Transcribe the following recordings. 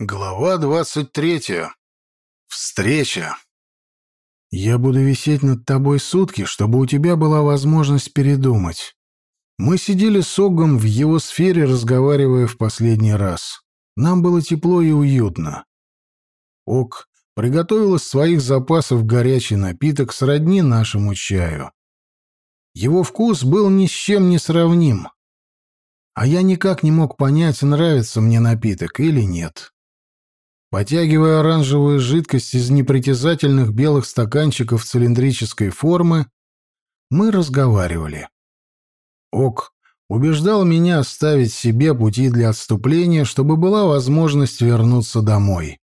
Глава двадцать третья. Встреча. Я буду висеть над тобой сутки, чтобы у тебя была возможность передумать. Мы сидели с Огом в его сфере, разговаривая в последний раз. Нам было тепло и уютно. Ог приготовил из своих запасов горячий напиток сродни нашему чаю. Его вкус был ни с чем не сравним. А я никак не мог понять, нравится мне напиток или нет. Потягивая оранжевую жидкость из непритязательных белых стаканчиков цилиндрической формы, мы разговаривали. Ок убеждал меня оставить себе пути для отступления, чтобы была возможность вернуться домой.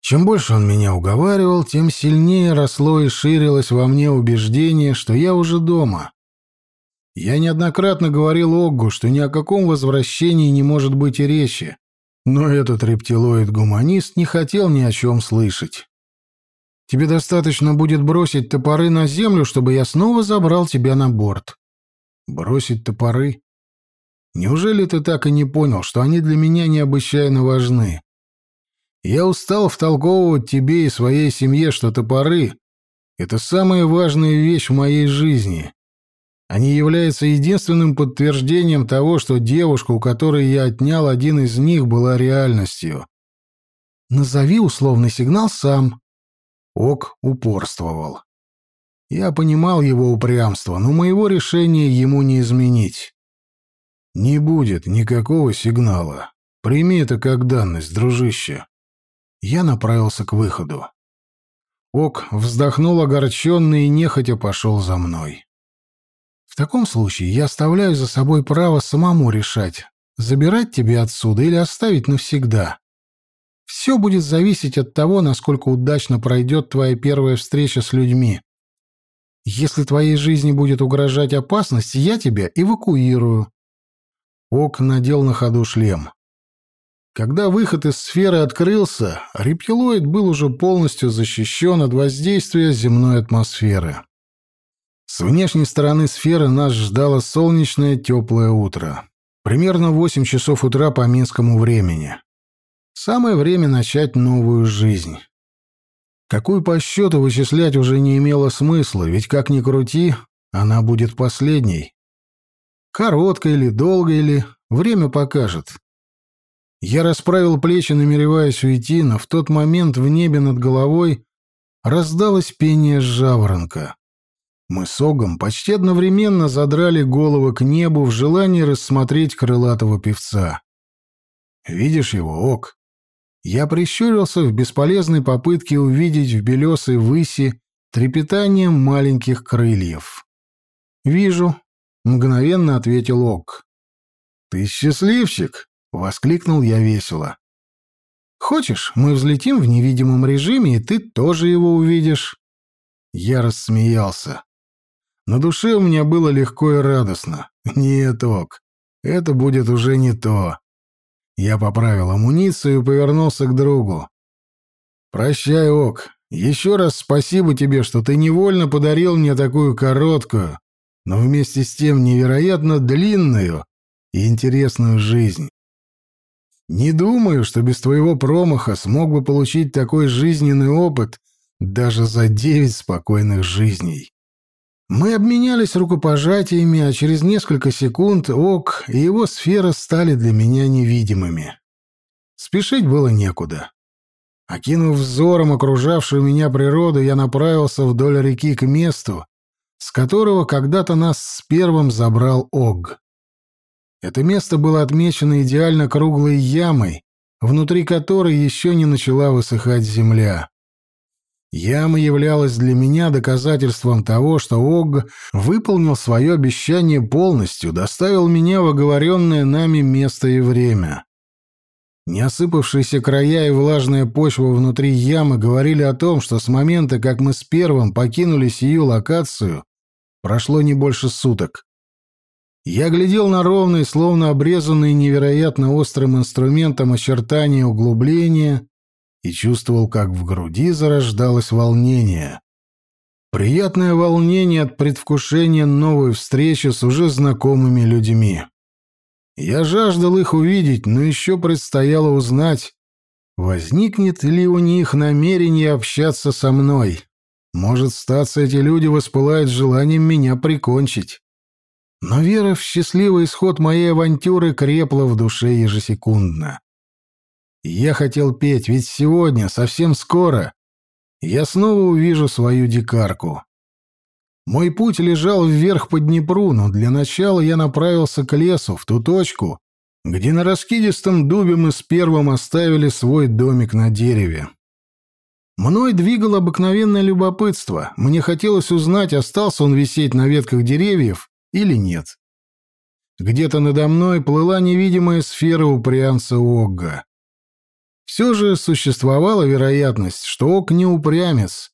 Чем больше он меня уговаривал, тем сильнее росло и ширилось во мне убеждение, что я уже дома. Я неоднократно говорил Оггу, что ни о каком возвращении не может быть и речи, но этот рептилоид-гуманист не хотел ни о чем слышать. «Тебе достаточно будет бросить топоры на землю, чтобы я снова забрал тебя на борт». «Бросить топоры?» «Неужели ты так и не понял, что они для меня необычайно важны? Я устал втолковывать тебе и своей семье, что топоры — это самая важная вещь в моей жизни, они являются единственным подтверждением того, что девушка, у которой я отнял один из них, была реальностью. Назови условный сигнал сам. Ок упорствовал. Я понимал его упрямство, но моего решения ему не изменить. Не будет никакого сигнала. Прими это как данность, дружище. Я направился к выходу. Ок вздохнул огорченно и нехотя пошел за мной. В таком случае я оставляю за собой право самому решать, забирать тебя отсюда или оставить навсегда. Все будет зависеть от того, насколько удачно пройдет твоя первая встреча с людьми. Если твоей жизни будет угрожать опасность, я тебя эвакуирую. Ок надел на ходу шлем. Когда выход из сферы открылся, рептилоид был уже полностью защищен от воздействия земной атмосферы. С внешней стороны сферы нас ждало солнечное теплое утро. Примерно 8 часов утра по минскому времени. Самое время начать новую жизнь. Какую по счету вычислять уже не имело смысла, ведь как ни крути, она будет последней. Короткой или долгой или, время покажет. Я расправил плечи, намереваясь уйти, но в тот момент в небе над головой раздалось пение жаворонка. Мы с Огом почти одновременно задрали головы к небу в желании рассмотреть крылатого певца. «Видишь его, Ог?» Я прищурился в бесполезной попытке увидеть в белесой выси трепетание маленьких крыльев. «Вижу», — мгновенно ответил Ог. «Ты счастливчик!» — воскликнул я весело. «Хочешь, мы взлетим в невидимом режиме, и ты тоже его увидишь?» Я рассмеялся. На душе у меня было легко и радостно. Нет, ок, это будет уже не то. Я поправил амуницию и повернулся к другу. «Прощай, Ок. Еще раз спасибо тебе, что ты невольно подарил мне такую короткую, но вместе с тем невероятно длинную и интересную жизнь. Не думаю, что без твоего промаха смог бы получить такой жизненный опыт даже за девять спокойных жизней. Мы обменялись рукопожатиями, а через несколько секунд Ок и его сфера стали для меня невидимыми. Спешить было некуда. Окинув взором окружавшую меня природу, я направился вдоль реки к месту, с которого когда-то нас с первым забрал Ог. Это место было отмечено идеально круглой ямой, внутри которой еще не начала высыхать земля. Яма являлась для меня доказательством того, что Ог выполнил свое обещание полностью, доставил меня в оговоренное нами место и время. Неосыпавшиеся края и влажная почва внутри ямы говорили о том, что с момента, как мы с первым покинули сию локацию, прошло не больше суток. Я глядел на ровные, словно обрезанные невероятно острым инструментом очертания углубления и чувствовал, как в груди зарождалось волнение. Приятное волнение от предвкушения новой встречи с уже знакомыми людьми. Я жаждал их увидеть, но еще предстояло узнать, Возникнет ли у них намерение общаться со мной? Может, статься эти люди воспылают желанием меня прикончить. Но вера в счастливый исход моей авантюры крепла в душе ежесекундно. Я хотел петь, ведь сегодня, совсем скоро, я снова увижу свою дикарку. Мой путь лежал вверх по Днепру, но для начала я направился к лесу, в ту точку, где на раскидистом дубе мы с первым оставили свой домик на дереве. Мной двигало обыкновенное любопытство. Мне хотелось узнать, остался он висеть на ветках деревьев или нет. Где-то надо мной плыла невидимая сфера упрямца Огга. Все же существовала вероятность, что Ог не упрямец,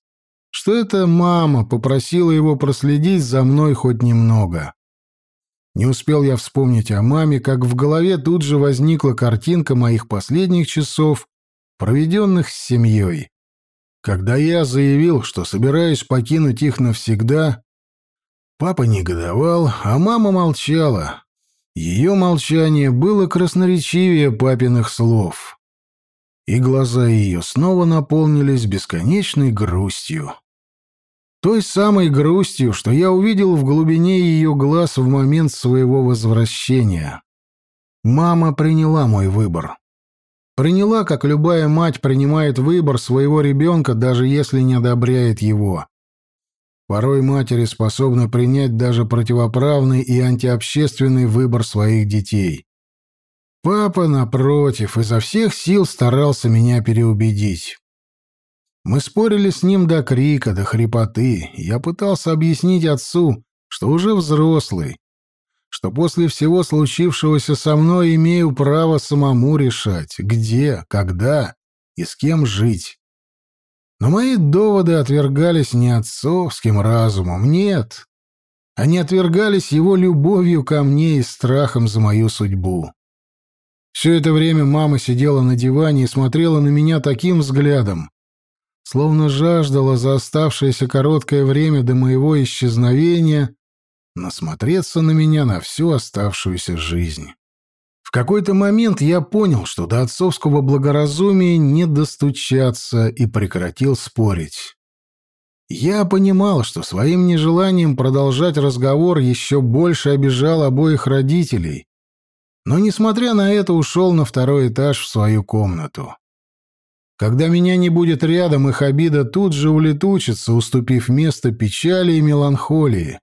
что это мама попросила его проследить за мной хоть немного. Не успел я вспомнить о маме, как в голове тут же возникла картинка моих последних часов, проведенных с семьей. Когда я заявил, что собираюсь покинуть их навсегда, папа негодовал, а мама молчала. Ее молчание было красноречивее папиных слов. И глаза ее снова наполнились бесконечной грустью. Той самой грустью, что я увидел в глубине ее глаз в момент своего возвращения. Мама приняла мой выбор. Приняла, как любая мать принимает выбор своего ребенка, даже если не одобряет его. Порой матери способны принять даже противоправный и антиобщественный выбор своих детей. Папа, напротив, изо всех сил старался меня переубедить. Мы спорили с ним до крика, до хрипоты. Я пытался объяснить отцу, что уже взрослый, что после всего случившегося со мной имею право самому решать, где, когда и с кем жить. Но мои доводы отвергались не отцовским разумом, нет. Они отвергались его любовью ко мне и страхом за мою судьбу. Все это время мама сидела на диване и смотрела на меня таким взглядом, словно жаждала за оставшееся короткое время до моего исчезновения насмотреться на меня на всю оставшуюся жизнь. В какой-то момент я понял, что до отцовского благоразумия не достучаться и прекратил спорить. Я понимал, что своим нежеланием продолжать разговор еще больше обижал обоих родителей, но, несмотря на это, ушел на второй этаж в свою комнату. Когда меня не будет рядом, их обида тут же улетучится, уступив место печали и меланхолии.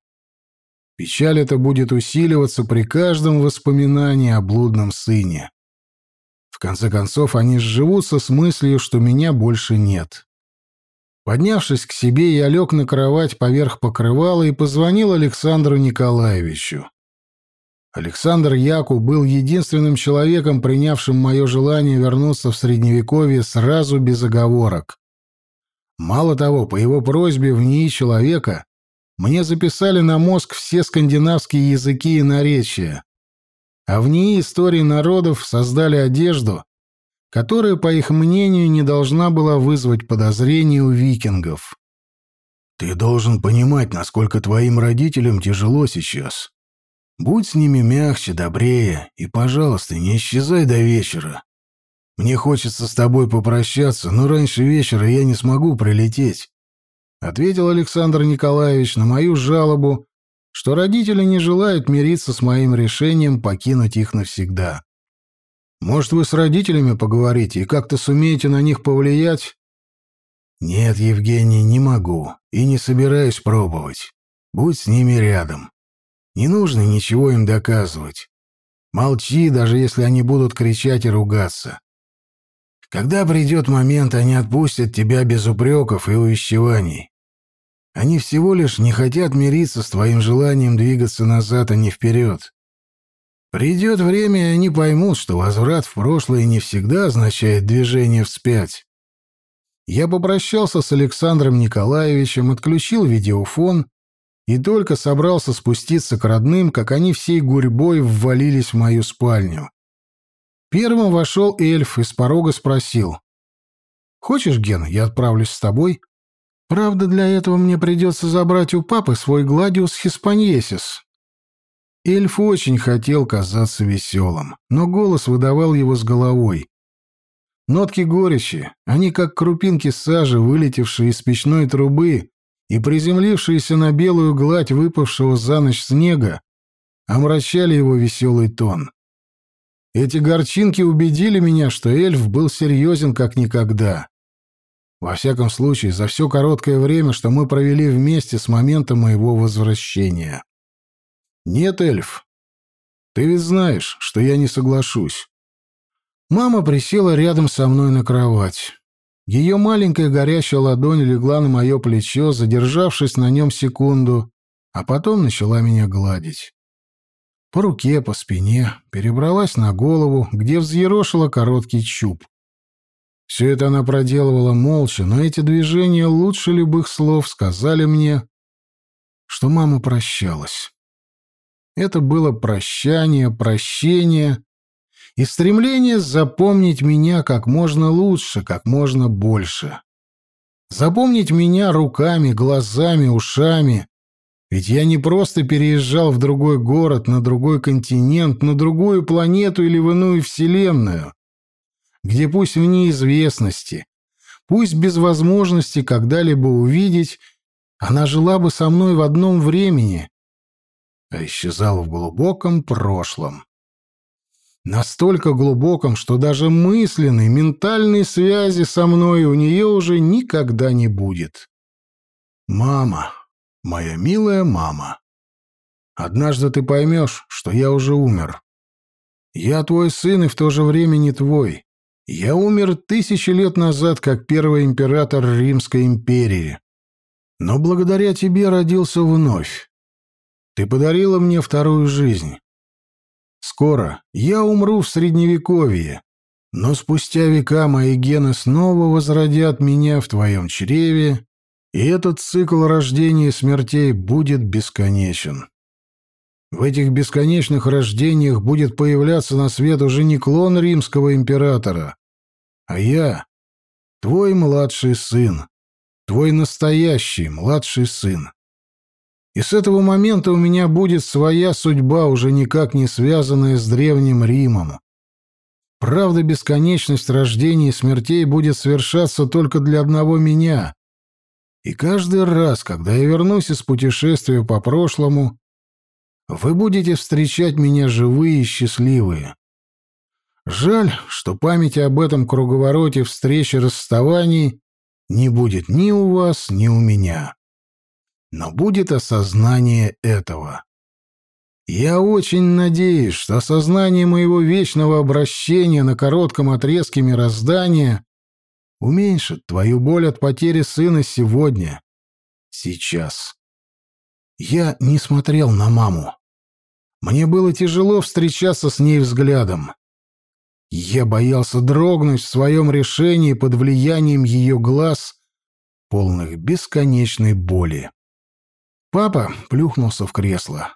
Печаль эта будет усиливаться при каждом воспоминании о блудном сыне. В конце концов, они сживутся с мыслью, что меня больше нет. Поднявшись к себе, я лег на кровать поверх покрывала и позвонил Александру Николаевичу. Александр Яку был единственным человеком, принявшим мое желание вернуться в Средневековье сразу без оговорок. Мало того, по его просьбе в НИИ человека мне записали на мозг все скандинавские языки и наречия, а в НИИ истории народов создали одежду, которая, по их мнению, не должна была вызвать подозрений у викингов. «Ты должен понимать, насколько твоим родителям тяжело сейчас», Будь с ними мягче, добрее, и, пожалуйста, не исчезай до вечера. Мне хочется с тобой попрощаться, но раньше вечера я не смогу прилететь», — ответил Александр Николаевич на мою жалобу, что родители не желают мириться с моим решением покинуть их навсегда. «Может, вы с родителями поговорите и как-то сумеете на них повлиять?» «Нет, Евгений, не могу и не собираюсь пробовать. Будь с ними рядом. Не нужно ничего им доказывать. Молчи, даже если они будут кричать и ругаться. Когда придет момент, они отпустят тебя без упреков и увещеваний. Они всего лишь не хотят мириться с твоим желанием двигаться назад, а не вперед. Придет время, и они поймут, что возврат в прошлое не всегда означает движение вспять. Я попрощался с Александром Николаевичем, отключил видеофон и только собрался спуститься к родным, как они всей гурьбой ввалились в мою спальню. Первым вошел эльф и с порога спросил. «Хочешь, Ген, я отправлюсь с тобой? Правда, для этого мне придется забрать у папы свой гладиус хиспаньесис». Эльф очень хотел казаться веселым, но голос выдавал его с головой. Нотки горечи, они как крупинки сажи, вылетевшие из печной трубы и приземлившиеся на белую гладь выпавшего за ночь снега, омрачали его веселый тон. Эти горчинки убедили меня, что эльф был серьезен как никогда. Во всяком случае, за все короткое время, что мы провели вместе с момента моего возвращения. Нет, эльф, ты ведь знаешь, что я не соглашусь. Мама присела рядом со мной на кровать. Ее маленькая горящая ладонь легла на мое плечо, задержавшись на нем секунду, а потом начала меня гладить. По руке, по спине, перебралась на голову, где взъерошила короткий чуб. Все это она проделывала молча, но эти движения лучше любых слов сказали мне, что мама прощалась. Это было прощание, прощение и стремление запомнить меня как можно лучше, как можно больше. Запомнить меня руками, глазами, ушами. Ведь я не просто переезжал в другой город, на другой континент, на другую планету или в иную вселенную, где пусть в неизвестности, пусть без возможности когда-либо увидеть, она жила бы со мной в одном времени, а исчезала в глубоком прошлом. Настолько глубоком, что даже мысленной, ментальной связи со мной у нее уже никогда не будет. Мама, моя милая мама, однажды ты поймешь, что я уже умер. Я твой сын и в то же время не твой. Я умер тысячи лет назад, как первый император Римской империи. Но благодаря тебе родился вновь. Ты подарила мне вторую жизнь. Скоро я умру в Средневековье, но спустя века мои гены снова возродят меня в твоем чреве, и этот цикл рождения и смертей будет бесконечен. В этих бесконечных рождениях будет появляться на свет уже не клон римского императора, а я, твой младший сын, твой настоящий младший сын. И с этого момента у меня будет своя судьба, уже никак не связанная с Древним Римом. Правда, бесконечность рождений и смертей будет совершаться только для одного меня. И каждый раз, когда я вернусь из путешествия по прошлому, вы будете встречать меня живые и счастливые. Жаль, что памяти об этом круговороте встреч и расставаний не будет ни у вас, ни у меня но будет осознание этого. Я очень надеюсь, что осознание моего вечного обращения на коротком отрезке мироздания уменьшит твою боль от потери сына сегодня, сейчас. Я не смотрел на маму. Мне было тяжело встречаться с ней взглядом. Я боялся дрогнуть в своем решении под влиянием ее глаз, полных бесконечной боли. Папа плюхнулся в кресло.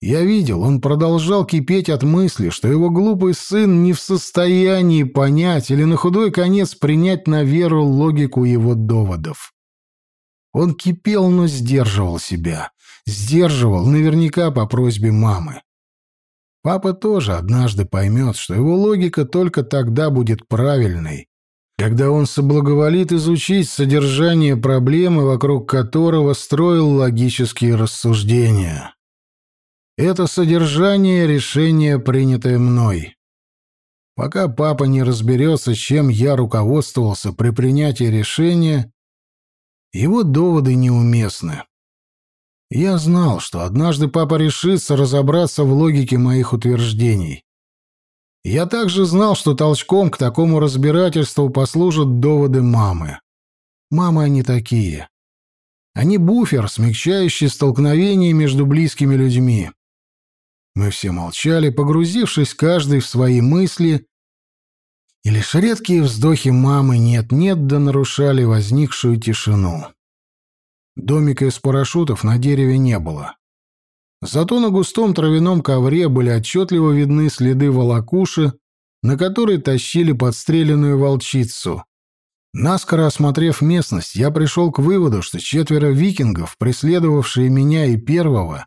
Я видел, он продолжал кипеть от мысли, что его глупый сын не в состоянии понять или на худой конец принять на веру логику его доводов. Он кипел, но сдерживал себя. Сдерживал наверняка по просьбе мамы. Папа тоже однажды поймет, что его логика только тогда будет правильной, когда он соблаговолит изучить содержание проблемы, вокруг которого строил логические рассуждения. Это содержание решения, принятое мной. Пока папа не разберется, чем я руководствовался при принятии решения, его доводы неуместны. Я знал, что однажды папа решится разобраться в логике моих утверждений. Я также знал, что толчком к такому разбирательству послужат доводы мамы. Мамы они такие. Они буфер, смягчающий столкновение между близкими людьми. Мы все молчали, погрузившись каждый в свои мысли, и лишь редкие вздохи мамы «нет-нет» да нарушали возникшую тишину. Домика из парашютов на дереве не было. Зато на густом травяном ковре были отчетливо видны следы волокуши, на которой тащили подстреленную волчицу. Наскоро осмотрев местность, я пришел к выводу, что четверо викингов, преследовавшие меня и первого,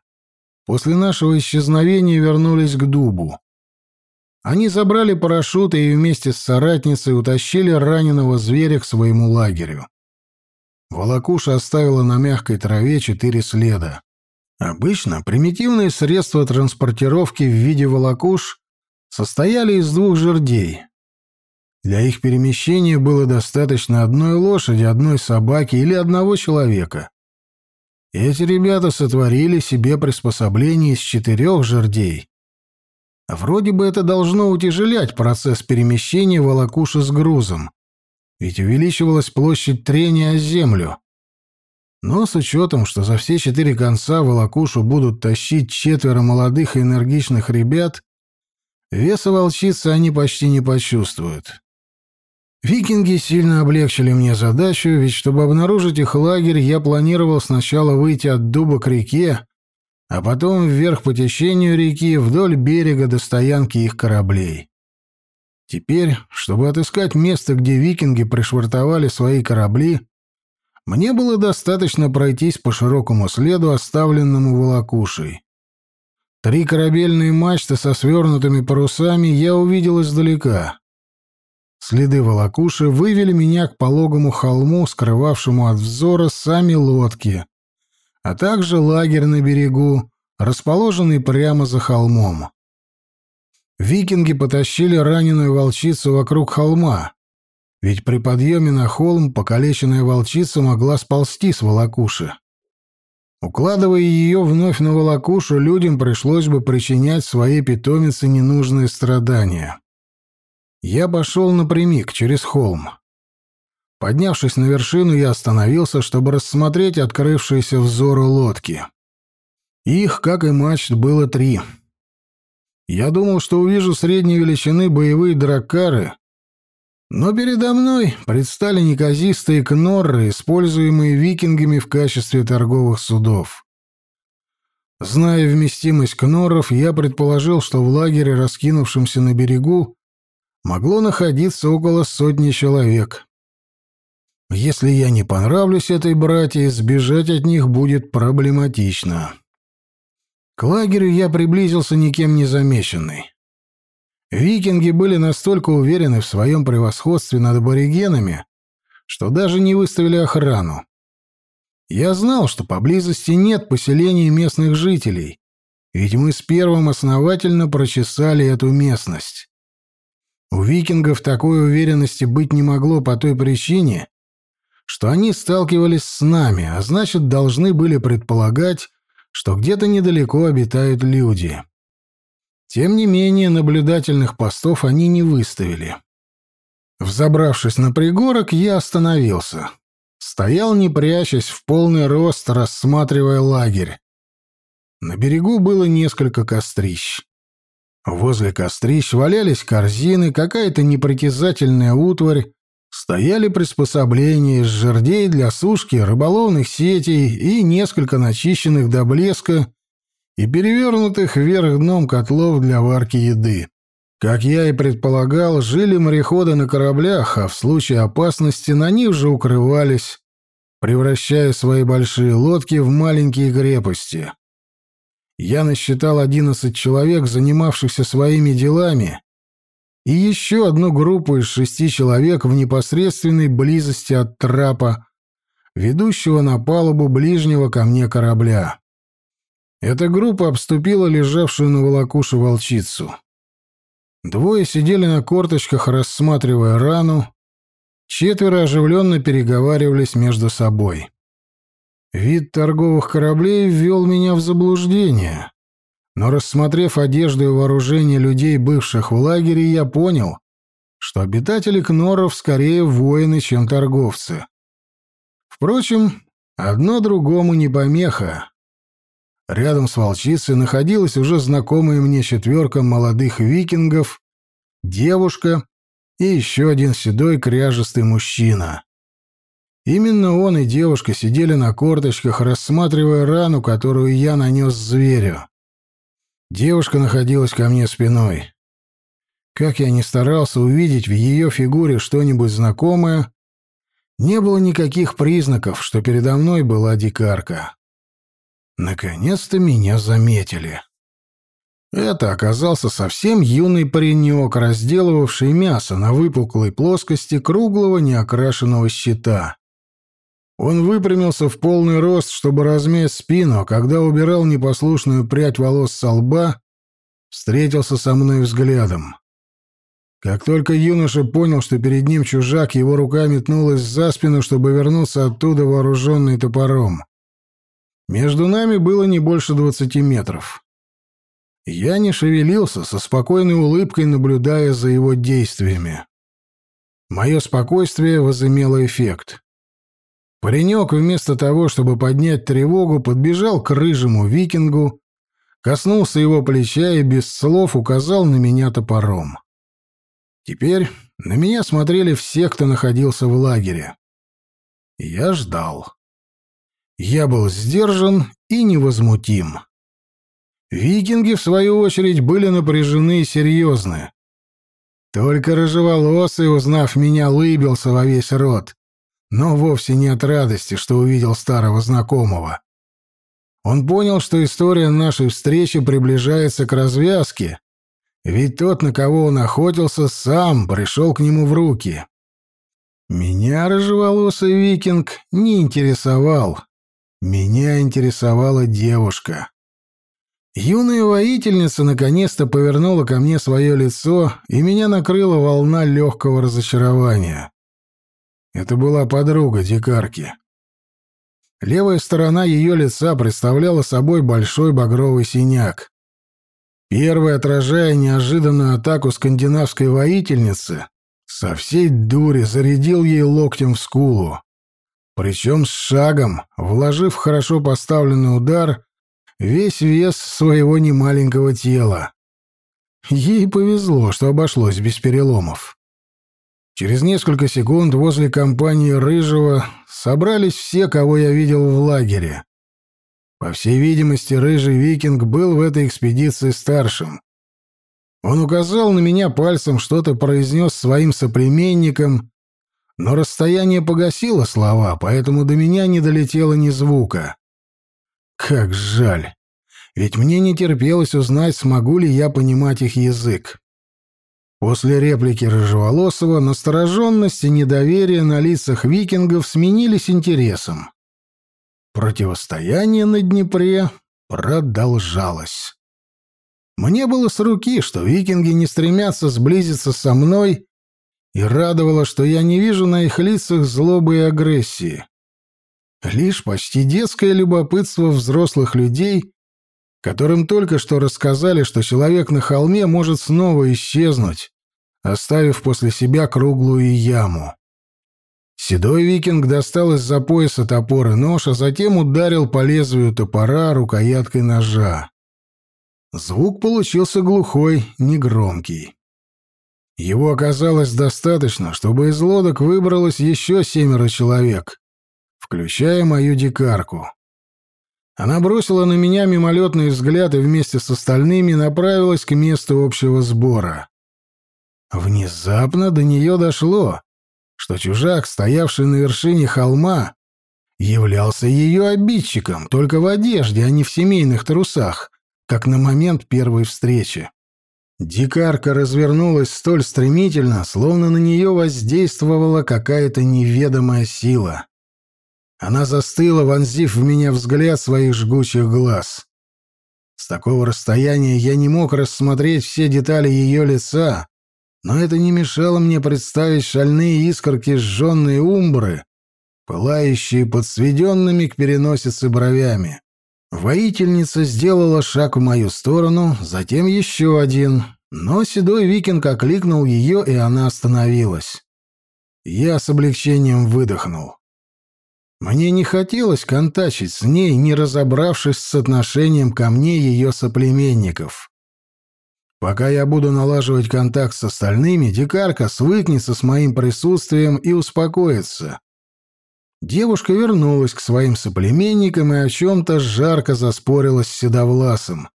после нашего исчезновения вернулись к дубу. Они забрали парашюты и вместе с соратницей утащили раненого зверя к своему лагерю. Волокуша оставила на мягкой траве четыре следа. Обычно примитивные средства транспортировки в виде волокуш состояли из двух жердей. Для их перемещения было достаточно одной лошади, одной собаки или одного человека. Эти ребята сотворили себе приспособление из четырех жердей. Вроде бы это должно утяжелять процесс перемещения волокуши с грузом, ведь увеличивалась площадь трения о землю. Но с учетом, что за все четыре конца волокушу будут тащить четверо молодых и энергичных ребят, веса волчицы они почти не почувствуют. Викинги сильно облегчили мне задачу, ведь чтобы обнаружить их лагерь, я планировал сначала выйти от дуба к реке, а потом вверх по течению реки вдоль берега до стоянки их кораблей. Теперь, чтобы отыскать место, где викинги пришвартовали свои корабли, мне было достаточно пройтись по широкому следу, оставленному волокушей. Три корабельные мачты со свернутыми парусами я увидел издалека. Следы волокуши вывели меня к пологому холму, скрывавшему от взора сами лодки, а также лагерь на берегу, расположенный прямо за холмом. Викинги потащили раненую волчицу вокруг холма, ведь при подъеме на холм покалеченная волчица могла сползти с волокуши. Укладывая ее вновь на волокушу, людям пришлось бы причинять своей питомице ненужные страдания. Я пошел напрямик, через холм. Поднявшись на вершину, я остановился, чтобы рассмотреть открывшиеся взору лодки. Их, как и мачт, было три. Я думал, что увижу средней величины боевые драккары, но передо мной предстали неказистые кнорры, используемые викингами в качестве торговых судов. Зная вместимость кнорров, я предположил, что в лагере, раскинувшемся на берегу, могло находиться около сотни человек. Если я не понравлюсь этой братье, сбежать от них будет проблематично. К лагерю я приблизился никем не замеченный. Викинги были настолько уверены в своем превосходстве над аборигенами, что даже не выставили охрану. Я знал, что поблизости нет поселений местных жителей, ведь мы с первым основательно прочесали эту местность. У викингов такой уверенности быть не могло по той причине, что они сталкивались с нами, а значит, должны были предполагать, что где-то недалеко обитают люди. Тем не менее, наблюдательных постов они не выставили. Взобравшись на пригорок, я остановился. Стоял, не прячась, в полный рост, рассматривая лагерь. На берегу было несколько кострищ. Возле кострищ валялись корзины, какая-то непритязательная утварь, стояли приспособления из жердей для сушки рыболовных сетей и несколько начищенных до блеска и перевернутых вверх дном котлов для варки еды. Как я и предполагал, жили мореходы на кораблях, а в случае опасности на них же укрывались, превращая свои большие лодки в маленькие крепости. Я насчитал одиннадцать человек, занимавшихся своими делами, и еще одну группу из шести человек в непосредственной близости от трапа, ведущего на палубу ближнего ко мне корабля. Эта группа обступила лежавшую на волокуше волчицу. Двое сидели на корточках, рассматривая рану, четверо оживленно переговаривались между собой. Вид торговых кораблей ввел меня в заблуждение. Но рассмотрев одежду и вооружение людей, бывших в лагере, я понял, что обитатели Кноров скорее воины, чем торговцы. Впрочем, одно другому не помеха. Рядом с волчицей находилась уже знакомая мне четверка молодых викингов, девушка и еще один седой кряжестый мужчина. Именно он и девушка сидели на корточках, рассматривая рану, которую я нанес зверю. Девушка находилась ко мне спиной. Как я ни старался увидеть в ее фигуре что-нибудь знакомое, не было никаких признаков, что передо мной была дикарка. Наконец-то меня заметили. Это оказался совсем юный паренек, разделывавший мясо на выпуклой плоскости круглого неокрашенного щита. Он выпрямился в полный рост, чтобы размять спину, а когда убирал непослушную прядь волос со лба, встретился со мной взглядом. Как только юноша понял, что перед ним чужак, его рука метнулась за спину, чтобы вернуться оттуда вооруженный топором. Между нами было не больше двадцати метров. Я не шевелился, со спокойной улыбкой наблюдая за его действиями. Мое спокойствие возымело эффект. Паренек, вместо того, чтобы поднять тревогу, подбежал к рыжему викингу, коснулся его плеча и без слов указал на меня топором. Теперь на меня смотрели все, кто находился в лагере. Я ждал. Я был сдержан и невозмутим. Викинги, в свою очередь, были напряжены и серьезны. Только рыжеволосый, узнав меня, лыбился во весь рот, но вовсе не от радости, что увидел старого знакомого. Он понял, что история нашей встречи приближается к развязке, ведь тот, на кого он охотился, сам пришел к нему в руки. Меня рыжеволосый викинг не интересовал. Меня интересовала девушка. Юная воительница наконец-то повернула ко мне свое лицо, и меня накрыла волна легкого разочарования. Это была подруга дикарки. Левая сторона ее лица представляла собой большой багровый синяк. Первый, отражая неожиданную атаку скандинавской воительницы, со всей дури зарядил ей локтем в скулу. Причем с шагом, вложив хорошо поставленный удар, весь вес своего немаленького тела. Ей повезло, что обошлось без переломов. Через несколько секунд возле компании Рыжего собрались все, кого я видел в лагере. По всей видимости, рыжий викинг был в этой экспедиции старшим. Он указал на меня пальцем, что-то произнес своим соплеменникам, но расстояние погасило слова, поэтому до меня не долетело ни звука. Как жаль. Ведь мне не терпелось узнать, смогу ли я понимать их язык. После реплики Рыжеволосого настороженность и недоверие на лицах викингов сменились интересом. Противостояние на Днепре продолжалось. Мне было с руки, что викинги не стремятся сблизиться со мной, и радовало, что я не вижу на их лицах злобы и агрессии. Лишь почти детское любопытство взрослых людей, которым только что рассказали, что человек на холме может снова исчезнуть, оставив после себя круглую яму. Седой викинг достал из-за пояса топор и нож, а затем ударил по лезвию топора рукояткой ножа. Звук получился глухой, негромкий. Его оказалось достаточно, чтобы из лодок выбралось еще семеро человек, включая мою дикарку. Она бросила на меня мимолетный взгляд и вместе с остальными направилась к месту общего сбора. Внезапно до нее дошло что чужак, стоявший на вершине холма, являлся ее обидчиком, только в одежде, а не в семейных трусах, как на момент первой встречи. Дикарка развернулась столь стремительно, словно на нее воздействовала какая-то неведомая сила. Она застыла, вонзив в меня взгляд своих жгучих глаз. С такого расстояния я не мог рассмотреть все детали ее лица, но это не мешало мне представить шальные искорки сжженной умбры, пылающие под сведенными к переносице бровями. Воительница сделала шаг в мою сторону, затем еще один, но седой викинг окликнул ее, и она остановилась. Я с облегчением выдохнул. Мне не хотелось контачить с ней, не разобравшись с отношением ко мне ее соплеменников. Пока я буду налаживать контакт с остальными, дикарка свыкнется с моим присутствием и успокоится. Девушка вернулась к своим соплеменникам и о чем-то жарко заспорила с Седовласом.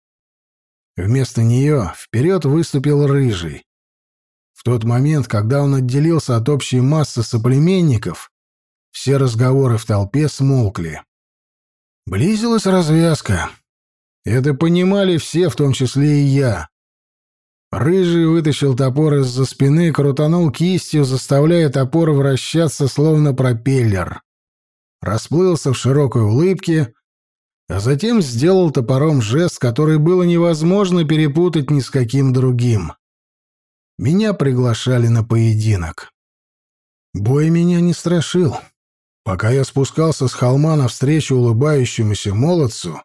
Вместо нее вперед выступил Рыжий. В тот момент, когда он отделился от общей массы соплеменников, все разговоры в толпе смолкли. Близилась развязка. Это понимали все, в том числе и я. Рыжий вытащил топор из-за спины, крутанул кистью, заставляя топор вращаться, словно пропеллер. Расплылся в широкой улыбке, а затем сделал топором жест, который было невозможно перепутать ни с каким другим. Меня приглашали на поединок. Бой меня не страшил. Пока я спускался с холма навстречу улыбающемуся молодцу,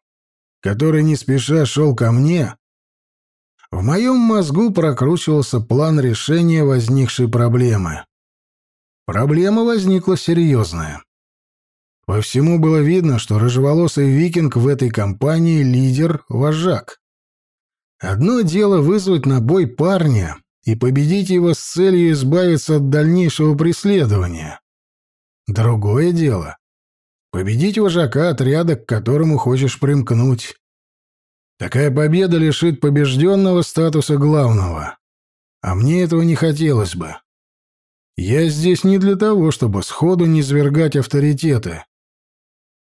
который не спеша шел ко мне, в моем мозгу прокручивался план решения возникшей проблемы. Проблема возникла серьезная. По всему было видно, что рыжеволосый викинг в этой компании — лидер-вожак. Одно дело вызвать на бой парня и победить его с целью избавиться от дальнейшего преследования. Другое дело — победить вожака отряда, к которому хочешь примкнуть. Такая победа лишит побежденного статуса главного. А мне этого не хотелось бы. Я здесь не для того, чтобы сходу не свергать авторитеты.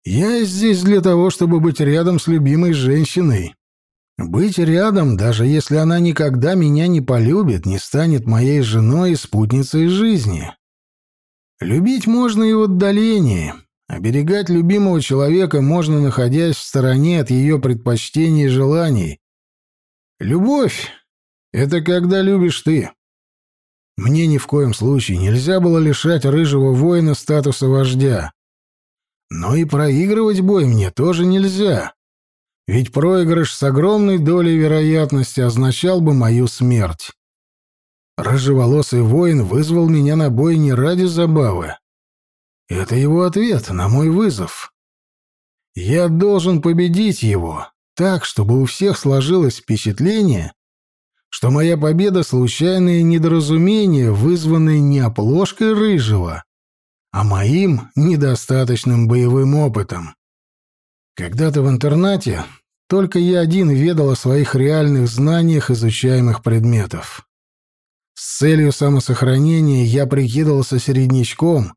Я здесь для того, чтобы быть рядом с любимой женщиной. Быть рядом, даже если она никогда меня не полюбит, не станет моей женой и спутницей жизни. Любить можно и в отдалении. Оберегать любимого человека можно, находясь в стороне от ее предпочтений и желаний. Любовь — это когда любишь ты. Мне ни в коем случае нельзя было лишать рыжего воина статуса вождя. Но и проигрывать бой мне тоже нельзя. Ведь проигрыш с огромной долей вероятности означал бы мою смерть. Рыжеволосый воин вызвал меня на бой не ради забавы. Это его ответ на мой вызов. Я должен победить его так, чтобы у всех сложилось впечатление, что моя победа — случайное недоразумение, вызванное не оплошкой рыжего, а моим недостаточным боевым опытом. Когда-то в интернате только я один ведал о своих реальных знаниях изучаемых предметов. С целью самосохранения я прикидывался середнячком,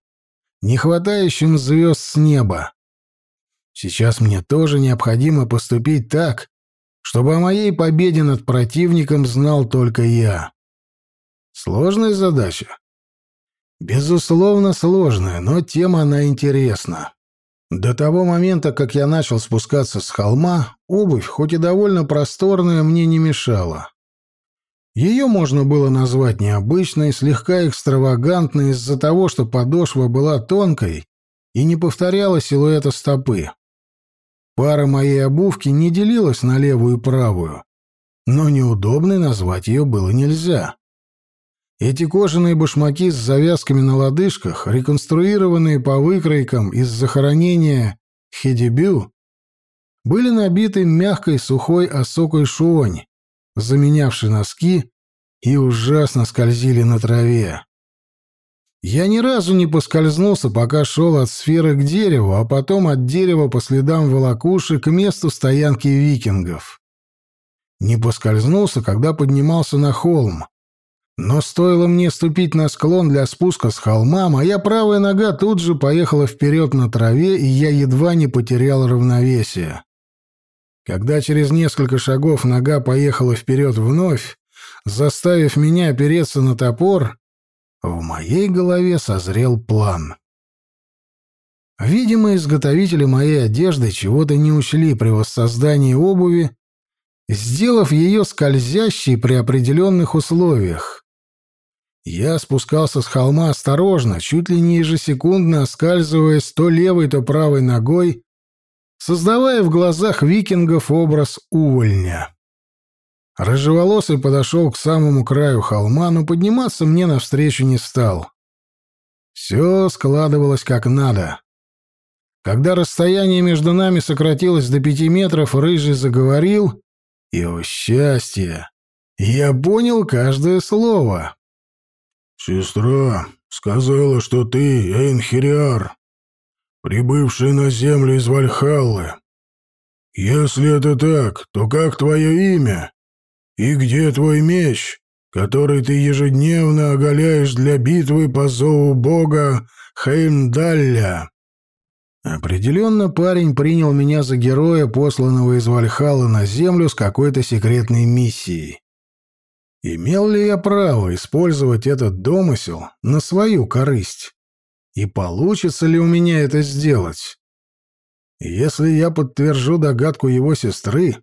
не хватающим звезд с неба. Сейчас мне тоже необходимо поступить так, чтобы о моей победе над противником знал только я. Сложная задача, Безусловно, сложная, но тема она интересна. До того момента, как я начал спускаться с холма, обувь, хоть и довольно просторная, мне не мешала. Ее можно было назвать необычной, слегка экстравагантной из-за того, что подошва была тонкой и не повторяла силуэта стопы. Пара моей обувки не делилась на левую и правую, но неудобной назвать ее было нельзя. Эти кожаные башмаки с завязками на лодыжках, реконструированные по выкройкам из захоронения хедебю, были набиты мягкой сухой осокой шуонь, заменявшей носки, и ужасно скользили на траве. Я ни разу не поскользнулся, пока шел от сферы к дереву, а потом от дерева по следам волокуши к месту стоянки викингов. Не поскользнулся, когда поднимался на холм, но стоило мне ступить на склон для спуска с холма, моя правая нога тут же поехала вперед на траве, и я едва не потерял равновесие. Когда через несколько шагов нога поехала вперед вновь, заставив меня опереться на топор, в моей голове созрел план. Видимо, изготовители моей одежды чего-то не учли при воссоздании обуви, сделав ее скользящей при определенных условиях. Я спускался с холма осторожно, чуть ли не ежесекундно оскальзываясь то левой, то правой ногой, создавая в глазах викингов образ увольня. Рыжеволосый подошел к самому краю холма, но подниматься мне навстречу не стал. Все складывалось как надо. Когда расстояние между нами сократилось до пяти метров, Рыжий заговорил, и, о счастье, я понял каждое слово. «Сестра сказала, что ты Эйнхириар, прибывший на землю из Вальхаллы. Если это так, то как твое имя? И где твой меч, который ты ежедневно оголяешь для битвы по зову бога Хеймдалля?» Определенно парень принял меня за героя, посланного из Вальхала на Землю с какой-то секретной миссией. Имел ли я право использовать этот домысел на свою корысть? И получится ли у меня это сделать? Если я подтвержу догадку его сестры,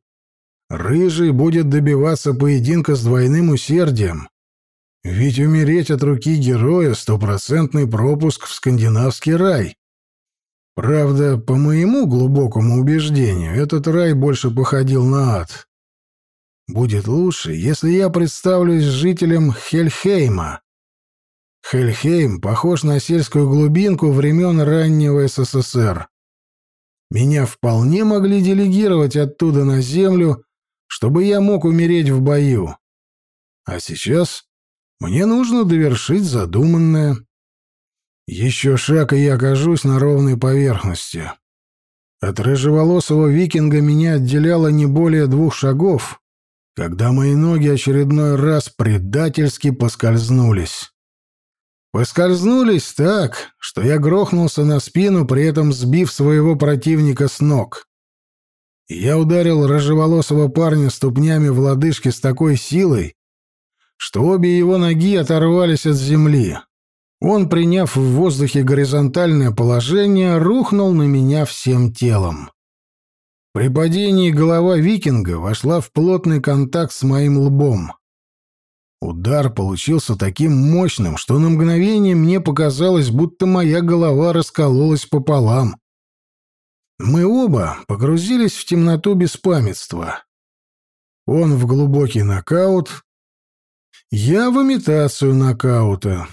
Рыжий будет добиваться поединка с двойным усердием. Ведь умереть от руки героя — стопроцентный пропуск в скандинавский рай. Правда, по моему глубокому убеждению, этот рай больше походил на ад. Будет лучше, если я представлюсь жителем Хельхейма. Хельхейм похож на сельскую глубинку времен раннего СССР. Меня вполне могли делегировать оттуда на землю, чтобы я мог умереть в бою. А сейчас мне нужно довершить задуманное. Еще шаг, и я окажусь на ровной поверхности. От рыжеволосого викинга меня отделяло не более двух шагов, когда мои ноги очередной раз предательски поскользнулись. Поскользнулись так, что я грохнулся на спину, при этом сбив своего противника с ног. Я ударил рыжеволосого парня ступнями в лодыжки с такой силой, что обе его ноги оторвались от земли. Он, приняв в воздухе горизонтальное положение, рухнул на меня всем телом. При падении голова викинга вошла в плотный контакт с моим лбом. Удар получился таким мощным, что на мгновение мне показалось, будто моя голова раскололась пополам. Мы оба погрузились в темноту беспамятства. Он в глубокий нокаут, я в имитацию нокаута.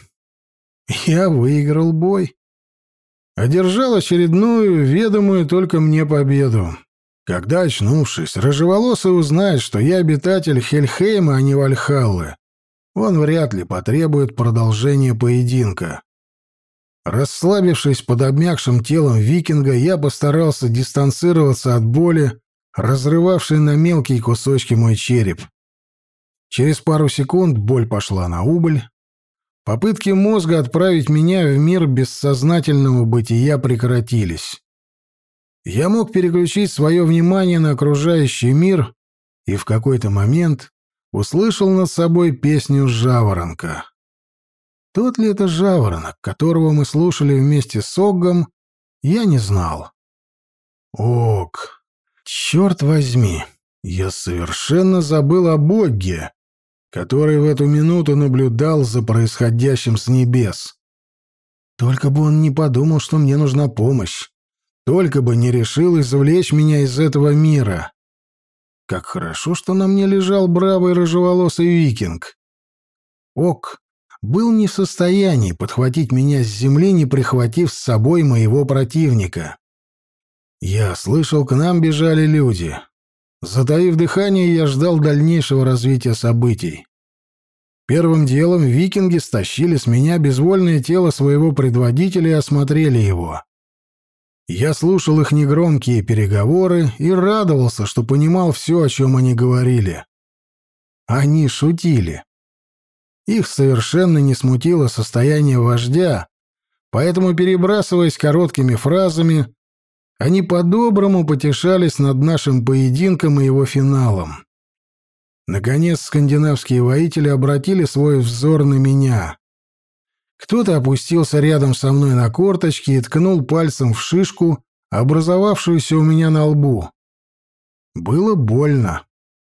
Я выиграл бой. Одержал очередную, ведомую только мне победу. Когда, очнувшись, рыжеволосый узнает, что я обитатель Хельхейма, а не Вальхаллы, он вряд ли потребует продолжения поединка. Расслабившись под обмякшим телом викинга, я постарался дистанцироваться от боли, разрывавшей на мелкие кусочки мой череп. Через пару секунд боль пошла на убыль. Попытки мозга отправить меня в мир бессознательного бытия прекратились. Я мог переключить свое внимание на окружающий мир и в какой-то момент услышал над собой песню «Жаворонка». Тот ли это жаворонок, которого мы слушали вместе с Оггом, я не знал. Ог, черт возьми, я совершенно забыл о Богге, который в эту минуту наблюдал за происходящим с небес. Только бы он не подумал, что мне нужна помощь. Только бы не решил извлечь меня из этого мира. Как хорошо, что на мне лежал бравый рыжеволосый викинг. Ок был не в состоянии подхватить меня с земли, не прихватив с собой моего противника. Я слышал, к нам бежали люди. Затаив дыхание, я ждал дальнейшего развития событий. Первым делом викинги стащили с меня безвольное тело своего предводителя и осмотрели его. Я слушал их негромкие переговоры и радовался, что понимал все, о чем они говорили. Они шутили. Их совершенно не смутило состояние вождя, поэтому, перебрасываясь короткими фразами, они по-доброму потешались над нашим поединком и его финалом. Наконец скандинавские воители обратили свой взор на меня. Кто-то опустился рядом со мной на корточки и ткнул пальцем в шишку, образовавшуюся у меня на лбу. Было больно,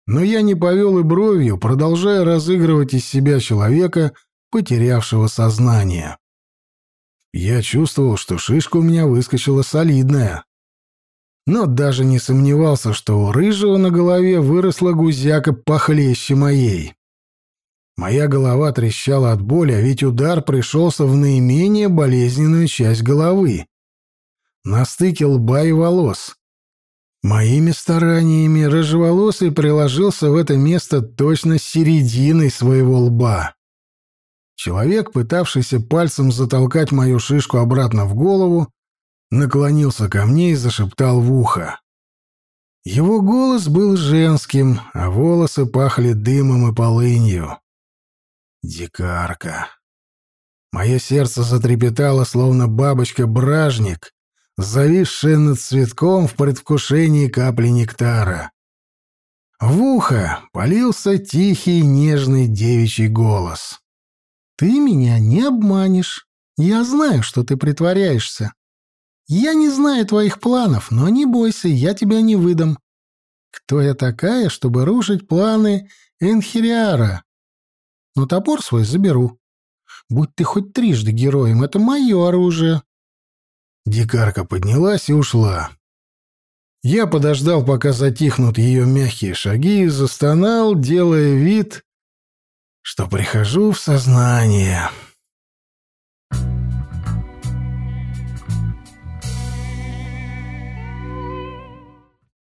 но я не повел и бровью, продолжая разыгрывать из себя человека, потерявшего сознание. Я чувствовал, что шишка у меня выскочила солидная но даже не сомневался, что у рыжего на голове выросла гузяка похлеще моей. Моя голова трещала от боли, а ведь удар пришелся в наименее болезненную часть головы. На стыке лба и волос. Моими стараниями рыжеволосый приложился в это место точно серединой своего лба. Человек, пытавшийся пальцем затолкать мою шишку обратно в голову, наклонился ко мне и зашептал в ухо. Его голос был женским, а волосы пахли дымом и полынью. Дикарка. Мое сердце затрепетало, словно бабочка-бражник, зависшая над цветком в предвкушении капли нектара. В ухо полился тихий нежный девичий голос. «Ты меня не обманешь. Я знаю, что ты притворяешься. Я не знаю твоих планов, но не бойся, я тебя не выдам. Кто я такая, чтобы рушить планы Энхириара? Но топор свой заберу. Будь ты хоть трижды героем, это мое оружие». Дикарка поднялась и ушла. Я подождал, пока затихнут ее мягкие шаги, и застонал, делая вид, что прихожу в сознание.